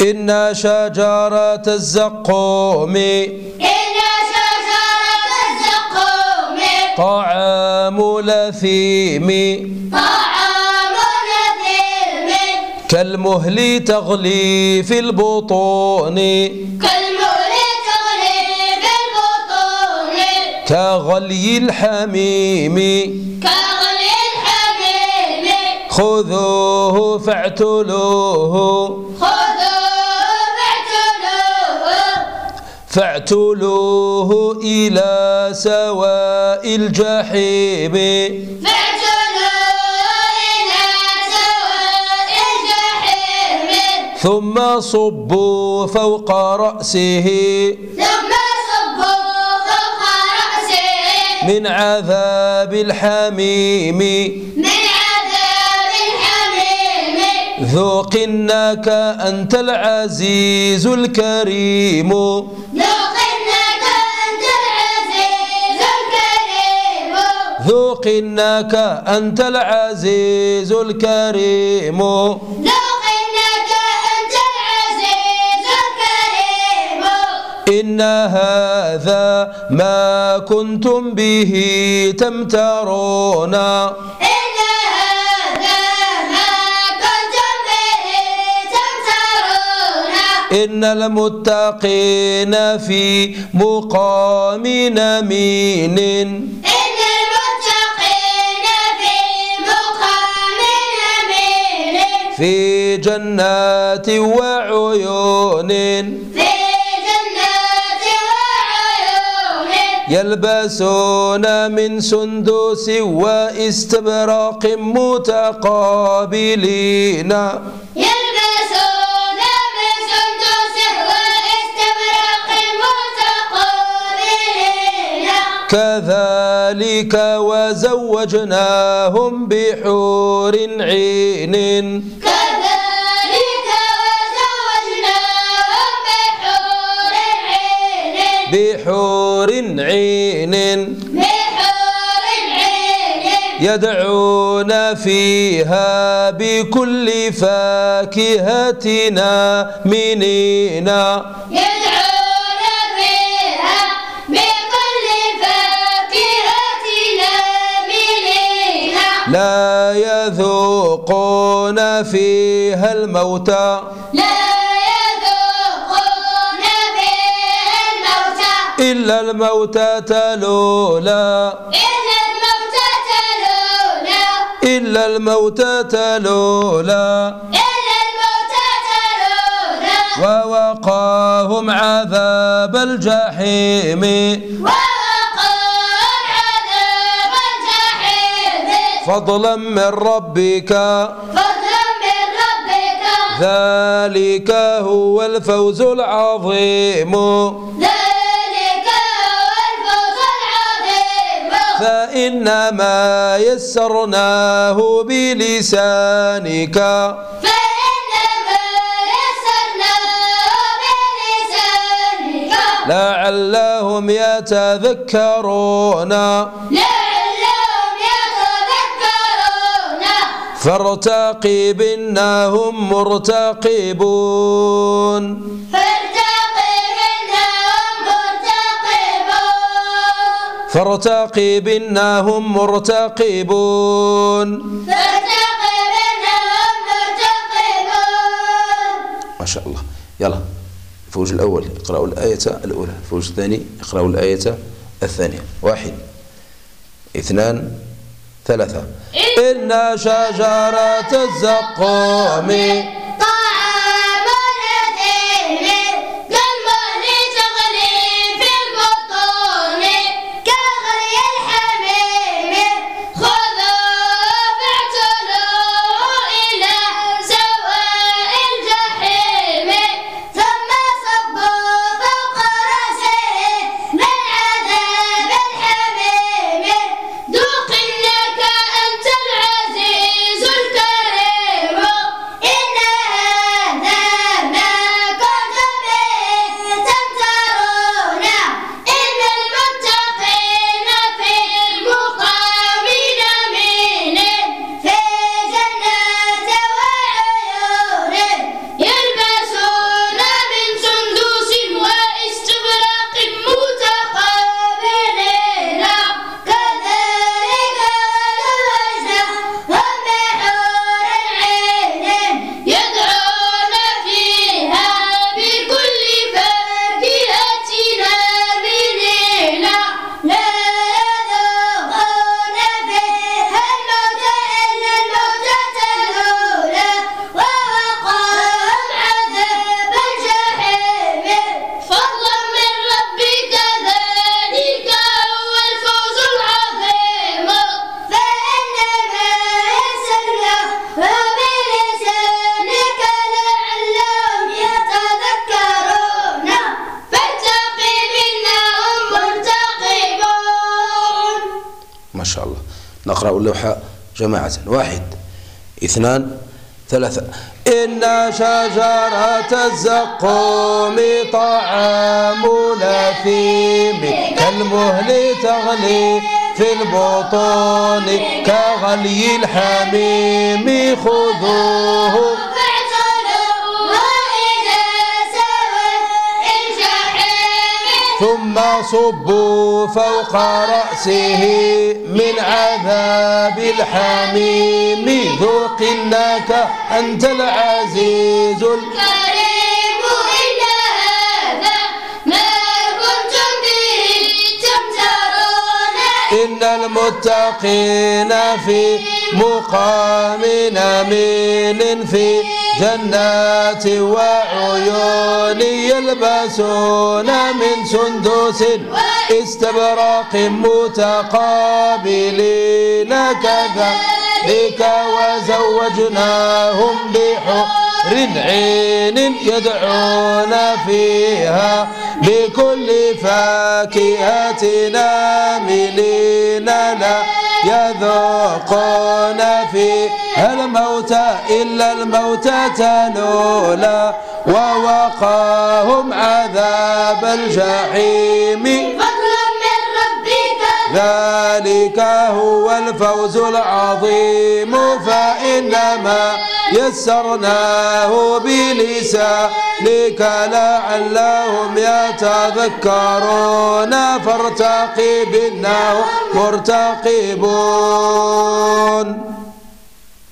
إن شجرة الزقوم إن شجرة الزقوم طعام لثيم طعام نذير كالمهل تغلي في البطون كالمؤل تغلي بالبطون كغلي الحميم كغلي الحميم خذوه فاعتلوه خذوه فاعتلوه إلى سواء الجحيم. ثم صبوا فوق رأسه. ثم صبوا فوق رأسه من عذاب الحميم. ذوق إنك أنت العزيز الكريم. ذوق إنك أنت العزيز الكريم. ذوق إنك أنت العزيز الكريم. ذوق إنك أنت العزيز الكريم. إن هذا ما كنتم به تمترون. إن إن المتقين في مقام أمين. إن المتقين في مقام أمين. في جنات وعيون. في جنات وعيون. يلبسون من سندس واستبرق متقابلين. يلبسون كذلك وزوجناهم بحور عين. كذلك وزوجناهم بحور عين. بحور عين. بحور عين. يدعون فيها بكل فاكهة آمنين لا يذوقون فيها الموتى لا يذوقون فيها الموت. إلا الموتة الأولى إلا الموتة الأولى إلا الموتة الأولى إلا الموتة الأولى ووقاهم عذاب الجحيم. ووقاهم فضلا من ربك. فضلا من ربك. ذلك هو الفوز العظيم. ذلك هو الفوز العظيم. فإنما يسرناه بلسانك. فإنما يسرناه بلسانك. لعلهم يتذكرون. لعلهم فارتقب إنهم مرتقبون. فارتقب إنهم مرتقبون. فارتقب إنهم مرتقبون. فارتقب إنهم مرتقبون. ما شاء الله. يلا الفوج الأول اقرأوا الآية الأولى. الفوج الثاني اقرأوا الآية الثانية. واحد اثنان ثلاثة. إن شجرة الزقوم نقرأ اللوحة جماعة. واحد اثنان ثلاثة. إن شجرة الزقوم طعام لثيم كالمهل تغلي في البطون كغلي الحميم خذوه ثم صبوا فوق رأسه من عذاب الحميم. ذوق إنك أنت العزيز ال- كريم إن هذا ما كنتم به تمترون. إن المتقين في مقام أمين في جنات وعيون يلبسون من سندس استبرق متقابلين كذلك وزوجناهم بحور عين يدعون فيها بكل فاكهة آملين لا يذوقون فيها الموت إلا الموتة الأولى ووقاهم عذاب الجحيم. فضلا من ربك. ذلك هو الفوز العظيم. فإنما يسرناه بلسانك لعلهم يتذكرون. فارتقب إنهم مرتقبون.